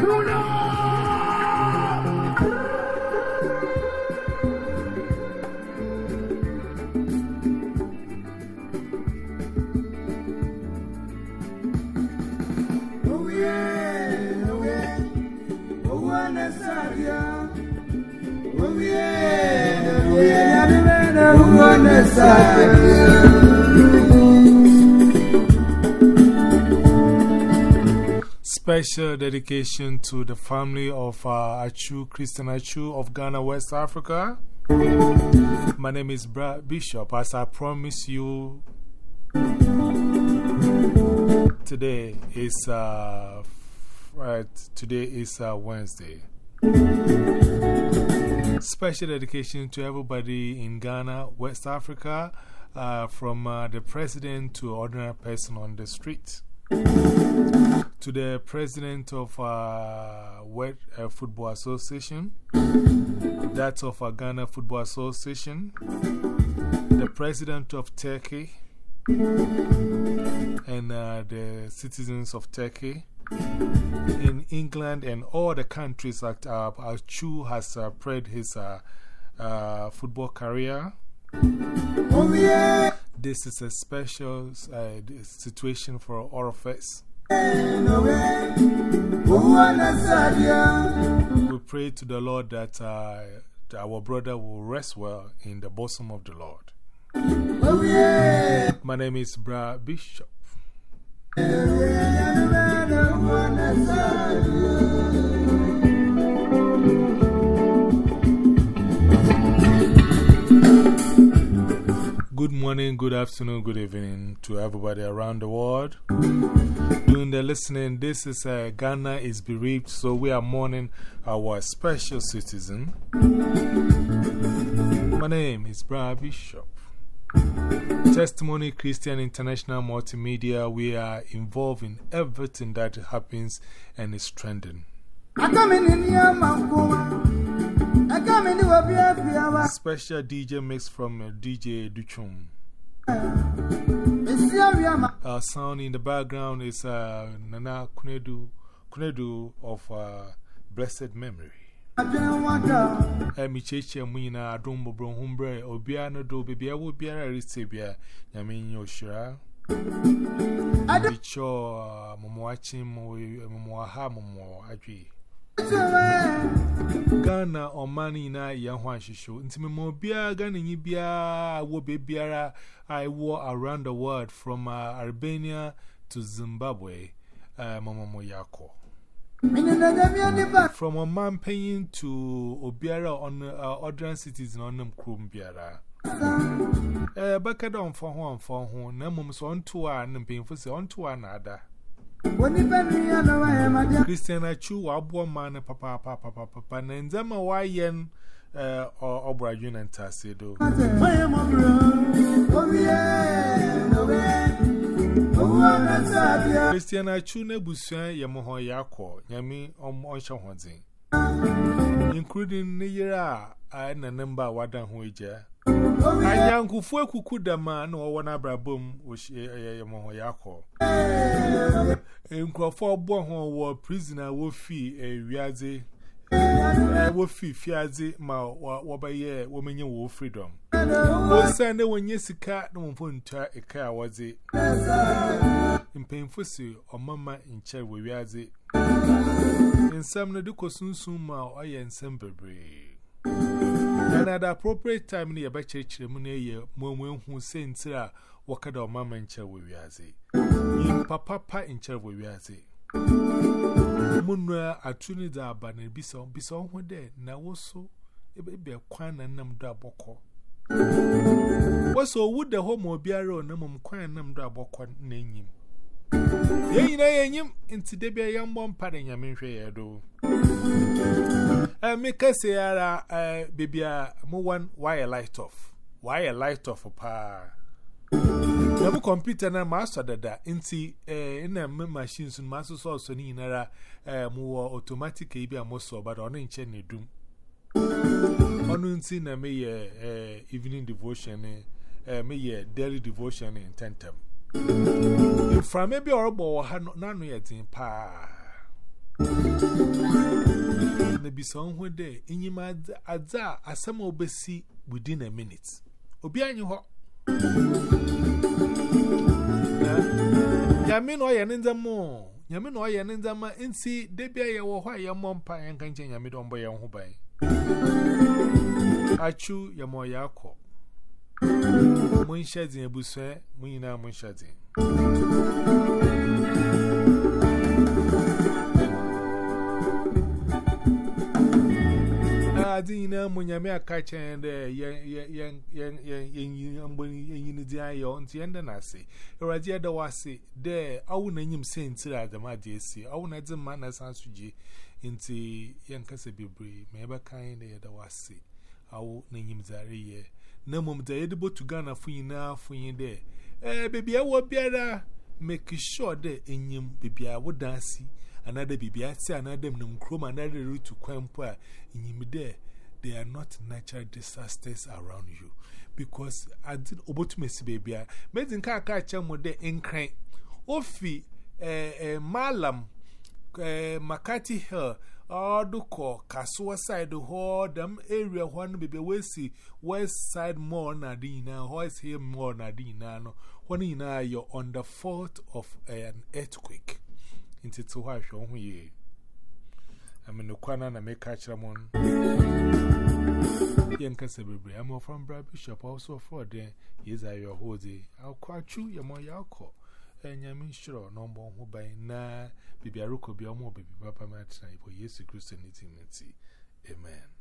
Tuna! Special dedication to the family of uh, Atsu, Christian Atsu of Ghana, West Africa. My name is Brad Bishop. As I promise you, today is, uh, today is uh, Wednesday. Special dedication to everybody in Ghana, West Africa, uh, from uh, the president to ordinary person on the street. To the president of uh, uh, Football Association, that of uh, Ghana Football Association, the president of Turkey, and uh, the citizens of Turkey in England and all the countries that uh, Chu has uh, spread his uh, uh, football career. This is a special uh, situation for all of us. We pray to the Lord that uh, our brother will rest well in the bosom of the Lord. My name is Bra Bishop. Good morning, good afternoon, good evening to everybody around the world. Doing the listening, this is uh, Ghana is bereaved, so we are mourning our special citizen. My name is Bra Bishop. Testimony Christian International Multimedia, we are involved in everything that happens and is trending. Special DJ mix from uh, DJ Duchum. Our sound in the background is uh, Nana Kunedu, Kunedu of uh, Blessed Memory. mi cheche mu nyina adom bobro ho mbre obia no do bibia wo bia rite bia nyame nyi oshira cho momo achi mo momo ha momo adwi Ghana ọmanị na ya hụ ahịhịo ntị mmemme obiara Ghana yi biara wo bebiara I war around the world from uh, Albania to Zimbabwe. Uh, mọmọmọ ya kọọ From a man paying to Obiara on uh, ordinary citizen on them Krum Biara. Eh, Baka down for one for one, Namums on two and painful say on two another. Christian Achu, Abu man, papa, papa, papa, papa, and Zama Wayan or Obra Union Tassido. Christian Achu Nebusian Yamoho Yako, Yami on Shahonzin, including Nira and a number Wadan Huija. I young for Kukuda man or one abra boom, which Yamoho Yako. In Crawford Bonho war prisoner will fee a Riazi. Wo fi fiazi ma wabaye womenye wo freedom. Wo sande wonye sika na wonfo ntwa eka awaze. Impemfo si omama nche wo wiaze. Nsam no de kosunsun ma oye nsam bebre. And at the appropriate time ni yaba chirchire mu na ye momwe hu se ntira wakada omama nche wo wiaze. Yin papa pa nche wo wiaze. Munwa atuni da abana bisa bisa ho de na woso ebe kwan na nam do aboko What's so wood the home or beer on them quite numb double quant name him? Yea, yea, yea, into the beer young one padding, I mean, fair do. Make a Sierra, a baby, a more one wire light off. Wire light off a pa. The more computer and master that into in a machines and master source and in a more automatic, maybe a more so, but on in chain doom. Onunsi na me ye eh, evening devotion, eh, me ye daily devotion in Tentam. If from maybe or bo nanu yet in pa. Na bi so ho de enyima adza asem obesi within a minute. Obi anyi ho. Nyame no ye nzamo. Nyame no ye nzama nsi debia ye wo ho ye mompa ye nkanche nyame do mbo ye ho ban. Achu ye mo ya akọ. Mun shadin ebusue mun yina mun shadin. Adin na mun yame aka chen de yen yen yen yen yen di ayo nti enda na se ewraji eda wase de awu na nyim se ntira adama de esi awu na dze ma na san suje nti yen kase bebre me eba kan de eda wase awu na nyim zare ye. Na mum da yede botu Ghana fu nyina fu yin de eh baby awo biara make sure de enyim baby awo dansi another baby ati another mnum krom another route to kwampo a enyim de they are not natural disasters around you. Because I did obotumesi baby a medin ka ka chamo de enkran ofi eh eh malam eh makati hill Orduko, Kasua side, ho, them area one baby we see west side more nadina, horse here more nadina, no, when you know you're on the fault of an earthquake. Into two hours, on ye. I mean, the corner and make catch them on. I'm from Brad Bishop, also for there. Yes, I your whole day. I'll quite you, your more yako. And Yamin sure, no more who by na, baby, I rook be a more baby, Papa Matra, for yes, Christianity. Amen.